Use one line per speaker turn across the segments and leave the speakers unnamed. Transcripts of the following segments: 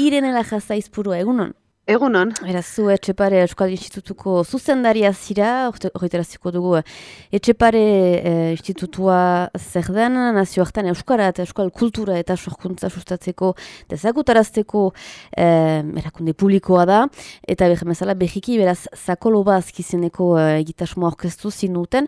Irene Lajaza izpuru egunon.
Egunon.
Era zu Etxepare Euskal Institutuko zuzendaria zira, horretaraziko dugu Etxepare e, Institutua zer den, nazioartan Euskara eta Euskal Kultura eta sorkuntza sustatzeko dezagutarazteko e, erakunde publikoa da, eta behemezala behiki beraz zakoloba azkizeneko e, egitasmoa orkestu zinuten,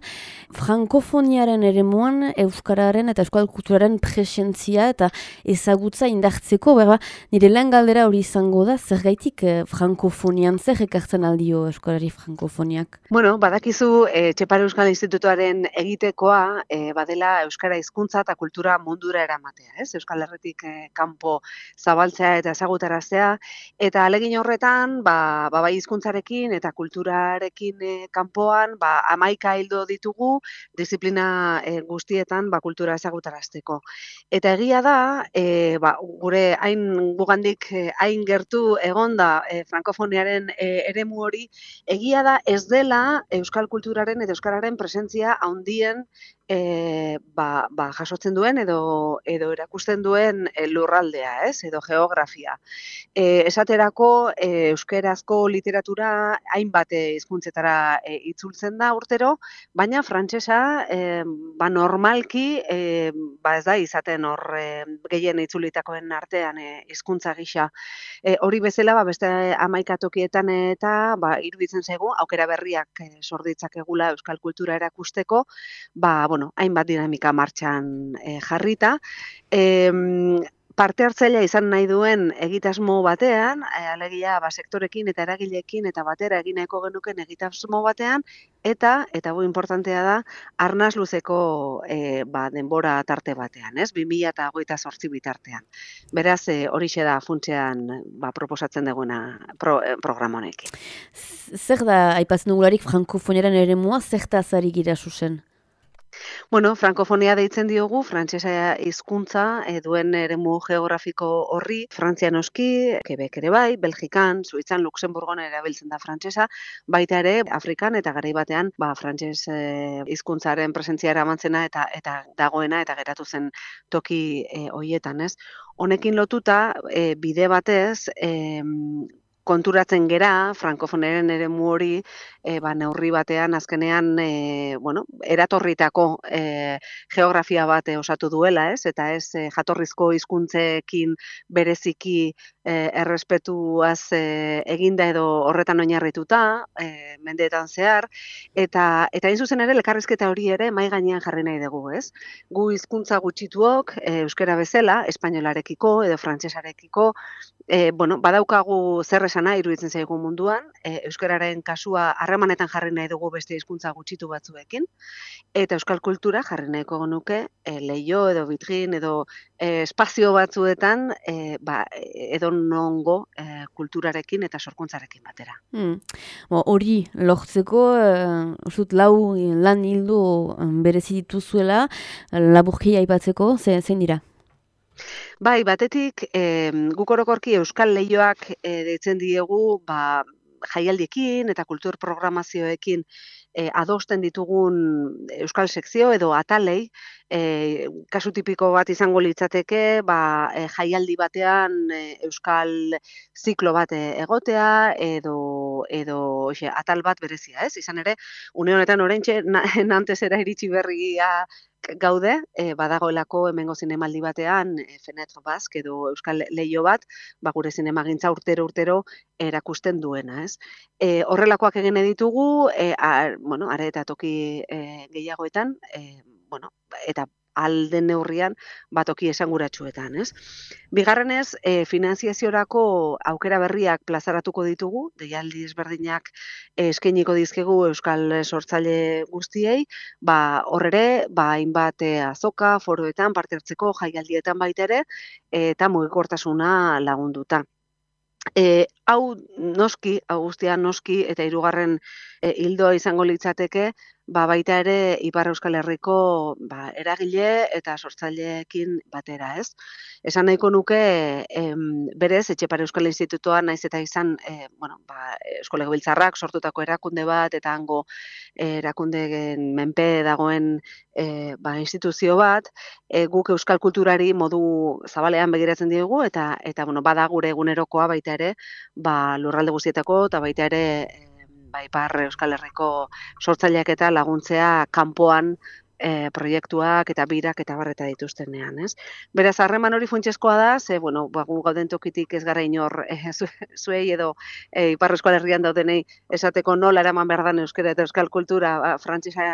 frankofoniaren ere muan Euskararen eta Euskal Kulturaren presentzia eta ezagutza indartzeko, berba, nire lehen galdera hori izango da, zer gaitik e, frankofonian zer ekartzen aldio eskolari frankofoniak?
Bueno, badakizu e, Txepare Euskal Institutuaren egitekoa e, badela Euskara hizkuntza eta kultura mundura eramatea, ez? Euskal Herretik e, kanpo zabaltzea eta ezagutaraztea eta alegin horretan, ba, ba bai hizkuntzarekin eta kulturarekin e, kanpoan, ba amaika hildo ditugu disiplina e, guztietan ba kultura ezagutarazteko. Eta egia da, e, ba, gure hain gugandik hain gertu egonda e, frankofoniaren e, eremu hori egia da ez dela euskal kulturaren eta euskararen presentzia handien e, ba, ba, jasotzen duen edo edo erakusten duen e, lurraldea, ez? Edo geografia. E, esaterako e, euskerazko literatura hainbat hizkuntzetara e, itzultzen da urtero, baina frantsesa e, ba normalki e, ba ez da izaten hor e, gehien itzulitakoen artean hizkuntza gisa. E, hori bezala ba beste 11 tokietan eta ba iruditzen zaigu aukera berriak e, sorditzakegula euskal kultura erakusteko, ba bueno, hainbat dinamika martxan e, jarrita. E, parte hartzailea izan nahi duen egitasmo batean, e, alegia ba, sektorekin eta eragilekin eta batera egin nahiko genuken egitasmo batean, eta, eta bu importantea da, arnaz luzeko e, ba, denbora tarte batean, ez? 2000 eta goita sortzi bitartean. Beraz, e, hori da funtzean ba, proposatzen duguna pro, e, programonekin.
Zer da, aipazen dugularik, frankofoniaren ere mua, zer da azari gira susen?
Bueno, frankofonia deitzen diogu, frantsesa hizkuntza e, duen eremu geografiko horri, Frantzia noski, Quebec ere bai, Belgikan, Suitzan, Luxemburgon erabiltzen da frantsesa, baita ere Afrikan eta garai batean, ba frantses eh, hizkuntzaren presentzia eramantzena eta eta dagoena eta geratu zen toki e, hoietan, ez? Honekin lotuta, e, bide batez, e, konturatzen gera frankofoneren eremu hori e, ba, neurri batean azkenean e, bueno, eratorritako e, geografia bat osatu duela, ez? Eta ez e, jatorrizko hizkuntzekin bereziki e, errespetuaz e, eginda edo horretan oinarrituta, e, mendeetan zehar eta eta hain zuzen ere elkarrizketa hori ere mai gainean jarri nahi dugu, ez? Gu hizkuntza gutxituok e, euskera bezala, espainolarekiko edo frantsesarekiko, e, bueno, badaukagu zer esana iruditzen zaigu munduan, e, euskararen kasua harremanetan jarri nahi dugu beste hizkuntza gutxitu batzuekin eta euskal kultura jarri nahiko genuke e, leio edo bitrin edo e, espazio batzuetan e, ba, edo nongo e, kulturarekin eta sorkuntzarekin batera.
Hmm. Hori lortzeko e, lau lan hildu berezi dituzuela laburkia aipatzeko zein dira?
Bai, batetik, e, guk orokorki Euskal Leioak e, deitzen diegu, ba, jaialdiekin eta kultur programazioekin e, adosten ditugun Euskal Sekzio edo atalei, e, kasu tipiko bat izango litzateke, ba, e, jaialdi batean e, Euskal ziklo bat egotea edo edo xe, atal bat berezia, ez? Izan ere, une honetan oraintxe nantesera iritsi berria gaude, e, badagoelako hemengo zinemaldi batean, e, Fenet Bask edo Euskal Leio bat, ba gure zinemagintza urtero urtero erakusten duena, ez? E, horrelakoak egin ditugu, e, a, bueno, are eta toki e, gehiagoetan, e, bueno, eta alden neurrian batoki esanguratsuetan, ez? Bigarrenez, e, finanziaziorako aukera berriak plazaratuko ditugu, deialdi ezberdinak e, eskainiko dizkegu euskal sortzaile guztiei, ba hor ere, ba hainbat e, azoka foroetan parte hartzeko jaialdietan baita ere eta mugikortasuna lagunduta. E, hau noski, hau guztia noski eta hirugarren e, hildoa izango litzateke, ba, baita ere Ipar Euskal Herriko ba, eragile eta sortzaileekin batera, ez? Esan nahiko nuke, em, berez, Etxepare Euskal Institutoa naiz eta izan, e, bueno, ba, Euskal Biltzarrak sortutako erakunde bat, eta hango erakundeen menpe dagoen e, ba, instituzio bat, e, guk Euskal Kulturari modu zabalean begiratzen diegu, eta, eta bueno, bada gure egunerokoa baita ere, ba, lurralde guztietako, eta baita ere, bai par Euskal Herriko sortzaileak eta laguntzea kanpoan e, proiektuak eta birak eta barreta dituztenean, ez? Beraz, harreman hori funtsezkoa da, ze, bueno, ba, gu gauden tokitik ez gara inor e, zuei edo e, Ipar Euskal Herrian daudenei esateko nola eraman behar dan euskara eta euskal kultura ba, frantzisa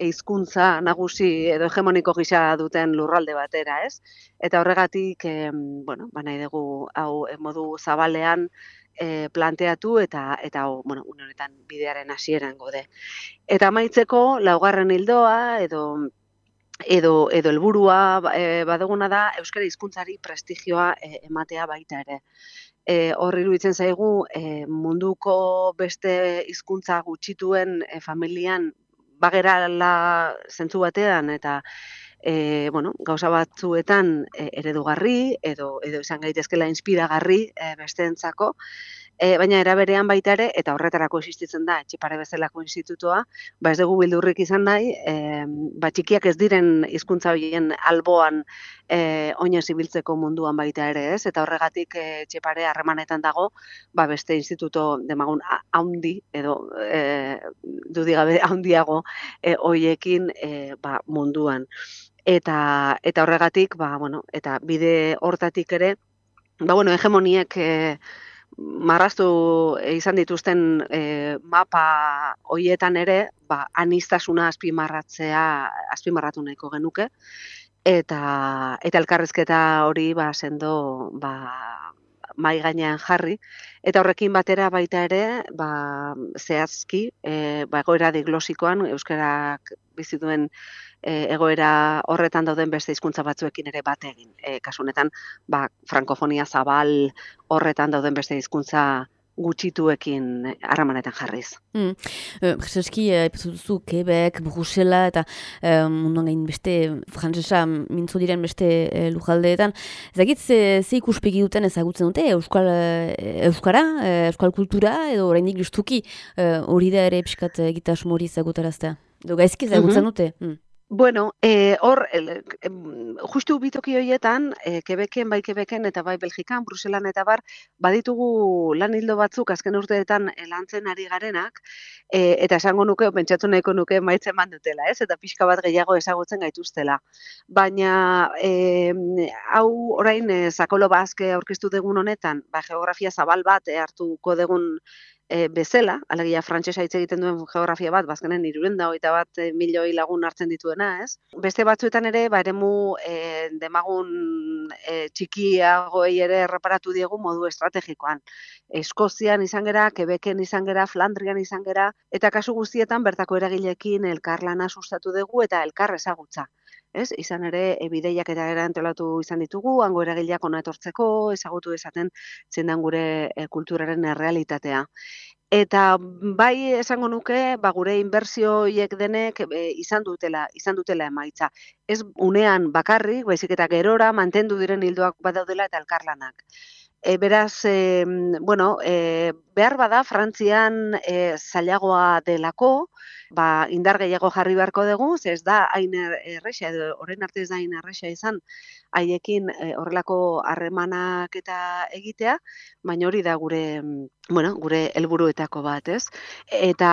hizkuntza nagusi edo hegemoniko gisa duten lurralde batera, ez? Eta horregatik, e, bueno, ba nahi dugu hau modu zabalean e, planteatu eta eta bueno, honetan bidearen hasieran gode. Eta amaitzeko laugarren hildoa edo edo edo helburua e, baduguna da euskara hizkuntzari prestigioa e, ematea baita ere. E, hor iruditzen zaigu e, munduko beste hizkuntza gutxituen e, familian bagerala zentzu batean eta e, bueno, gauza batzuetan e, eredugarri edo edo izan gaitezkela inspiragarri e, besteentzako E, baina eraberean baita ere, eta horretarako existitzen da, etxipare bezalako institutoa, ba ez dugu bildurrik izan nahi, e, ba txikiak ez diren hizkuntza horien alboan e, oinez ibiltzeko munduan baita ere ez, eta horregatik e, etxipare harremanetan dago, ba beste instituto demagun haundi, edo e, dudigabe haundiago e, oiekin e, ba, munduan. Eta, eta horregatik, ba, bueno, eta bide hortatik ere, ba, bueno, hegemoniek... E, marraztu izan dituzten e, mapa hoietan ere, ba, anistasuna azpimarratzea, azpimarratu nahiko genuke, eta, eta elkarrezketa hori ba, sendo ba, mai gainean jarri, eta horrekin batera baita ere, ba, zehazki, e, ba, egoera diglosikoan, euskarak bizituen e, egoera horretan dauden beste hizkuntza batzuekin ere bat egin. E, kasu honetan, ba, frankofonia zabal horretan dauden beste hizkuntza gutxituekin harramanetan jarriz.
Mm. E, Jesuski, e, duzu, Quebec, Brusela eta e, munduan gain beste frantzesa mintzo diren beste e, lujaldeetan. Ezagit, ze, ze ikuspegi duten ezagutzen dute Euskal, e, Euskara, e, Euskal kultura edo oraindik justuki hori da ere pixkat egitas mori ezagutaraztea. Do gaizki ezagutzen mhm. dute. Mm.
Bueno, eh, hor, eh, justu bitoki horietan, eh, Quebecen, bai Quebecen eta bai Belgikan, Bruselan eta bar, baditugu lan hildo batzuk azken urteetan lantzen ari garenak, eh, eta esango nuke, pentsatu nahiko nuke maitzen mandutela, ez? Eta pixka bat gehiago ezagutzen gaituztela. Baina, eh, hau orain, eh, sakolo bazke aurkeztu degun honetan, ba, geografia zabal bat eh, hartuko degun e, bezala, alegia frantsesa hitz egiten duen geografia bat, bazkenen irurenda hogeita bat e, milioi lagun hartzen dituena, ez? Beste batzuetan ere, ba, eremu e, demagun e, txikiagoei ere erreparatu diegu modu estrategikoan. Eskozian izan gera, Quebecen izan gera, Flandrian izan gera, eta kasu guztietan bertako eragilekin elkarlana sustatu dugu eta elkar ezagutza. Ez? Izan ere, ebideiak eta era antolatu izan ditugu, hango eragileak ona etortzeko, ezagutu esaten zendan gure e, kulturaren errealitatea. Eta bai esango nuke, ba gure inbertsio hiek denek e, izan dutela, izan dutela emaitza. Ez unean bakarri, baizik eta gerora mantendu diren hildoak badaudela eta elkarlanak. E, beraz, e, bueno, e, behar bada Frantzian e, zailagoa delako, ba, indar gehiago jarri beharko dugu, ez da hain er, erresa, edo orain arte ez da hain erresa izan, haiekin e, horrelako harremanak eta egitea, baina hori da gure bueno, gure helburuetako bat, ez? Eta,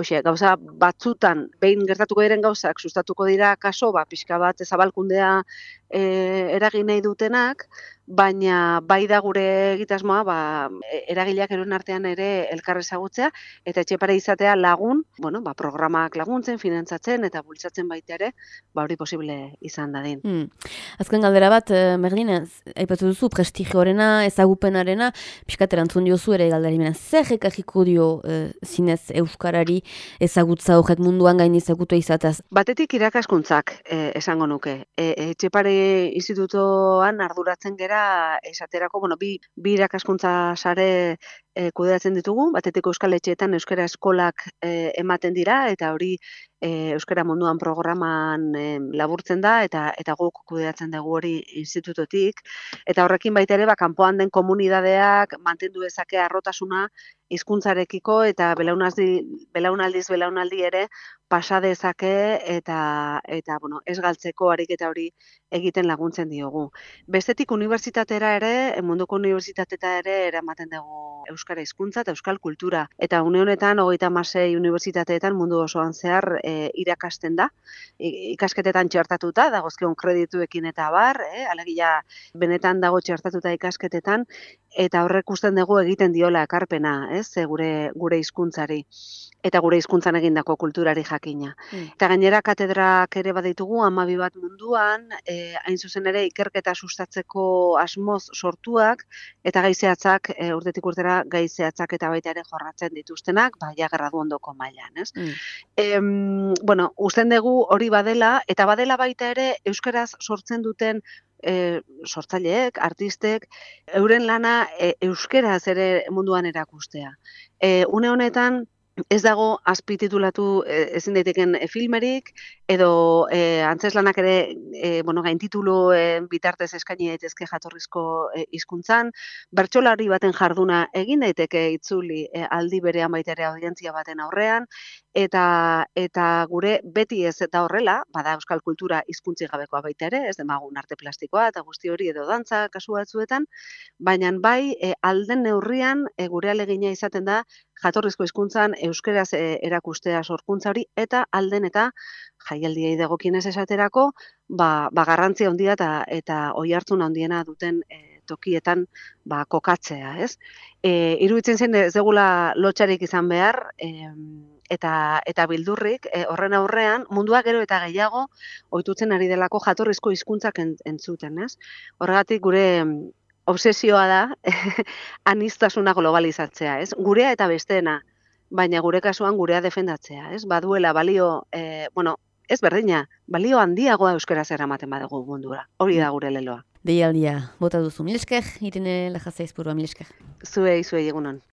hoxe, gauza batzutan behin gertatuko diren gauzak sustatuko dira kaso, ba pixka bat ezabalkundea e, eragin nahi dutenak, baina bai da gure egitasmoa, ba eragileak eroen artean ere elkar ezagutzea eta etxepare izatea lagun, bueno, ba programak laguntzen, finantzatzen eta bultzatzen baita ere, ba hori posible izan dadin.
Hmm. Azken galdera bat, eh, Merlin, aipatu duzu prestigioarena, ezagupenarena, pixkat erantzun diozu ere galdera zer ekarriko dio eh, zinez Euskarari ezagutza horret munduan gain ezagutu izataz?
Batetik irakaskuntzak eh, esango nuke. E, etxepare institutoan arduratzen gera esaterako, bueno, bi, bi irakaskuntza sare e, kudeatzen ditugu, batetik Euskal Etxeetan Euskara Eskolak e, ematen dira, eta hori e, Euskara Munduan programan e, laburtzen da, eta eta guk kudeatzen dugu hori institutotik, eta horrekin baita ere, ba, kanpoan den komunidadeak mantendu dezake arrotasuna hizkuntzarekiko eta belaunaldi belaunaldiz belaunaldi ere pasa dezake eta eta bueno, ez galtzeko ariketa hori egiten laguntzen diogu. Bestetik unibertsitatera ere, munduko unibertsitateta ere eramaten dugu euskara hizkuntza eta euskal kultura eta une honetan 36 unibertsitateetan mundu osoan zehar e, irakasten da. Ikasketetan txertatuta dagozkion kredituekin eta bar, eh, alegia benetan dago txertatuta ikasketetan eta horrek usten dugu egiten diola ekarpena, ez, gure gure hizkuntzari eta gure hizkuntzan egindako kulturari jakina. Mm. Eta gainera katedrak ere baditugu amabi bat munduan, e, hain zuzen ere ikerketa sustatzeko asmoz sortuak eta gaizeatzak e, urtetik urtera gaizeatzak eta baita ere jorratzen dituztenak, bai gradu ondoko mailan, ez? Mm. E, bueno, usten dugu hori badela eta badela baita ere euskaraz sortzen duten e, sortzaileek, artistek, euren lana e, euskeraz ere munduan erakustea. E, une honetan, ez dago azpititulatu e, ezin daiteken e, filmerik edo e, antzeslanak ere e, bueno, gain titulu e, bitartez eskaini daitezke jatorrizko e, hizkuntzan. Bertsolari baten jarduna egin daiteke itzuli e, aldi berean baita ere audientzia baten aurrean eta eta gure beti ez eta horrela bada euskal kultura hizkuntzi gabekoa baita ere ez demagun arte plastikoa eta guzti hori edo dantza kasu batzuetan baina bai e, alden neurrian e, gure alegina izaten da jatorrizko hizkuntzan euskeraz e, erakustea sorkuntza hori eta alden eta jaialdiei dagokienez esaterako ba, ba garrantzia handia eta eta oihartzun handiena duten e, tokietan ba, kokatzea, ez? E, iruditzen zen ez degula lotxarik izan behar e, eta eta bildurrik e, horren aurrean mundua gero eta gehiago ohitutzen ari delako jatorrizko hizkuntzak entzuten, ez? Horregatik gure obsesioa da anistasuna globalizatzea, ez? Gurea eta besteena, baina gure kasuan gurea defendatzea, ez? Baduela balio, e, bueno, ez berdina, balio handiagoa euskera zer ematen badugu mundura. Hori da gure leloa.
Deialdia, bota duzu, milesker, irene lajazaizpurua, milesker.
Zuei, zuei egunon.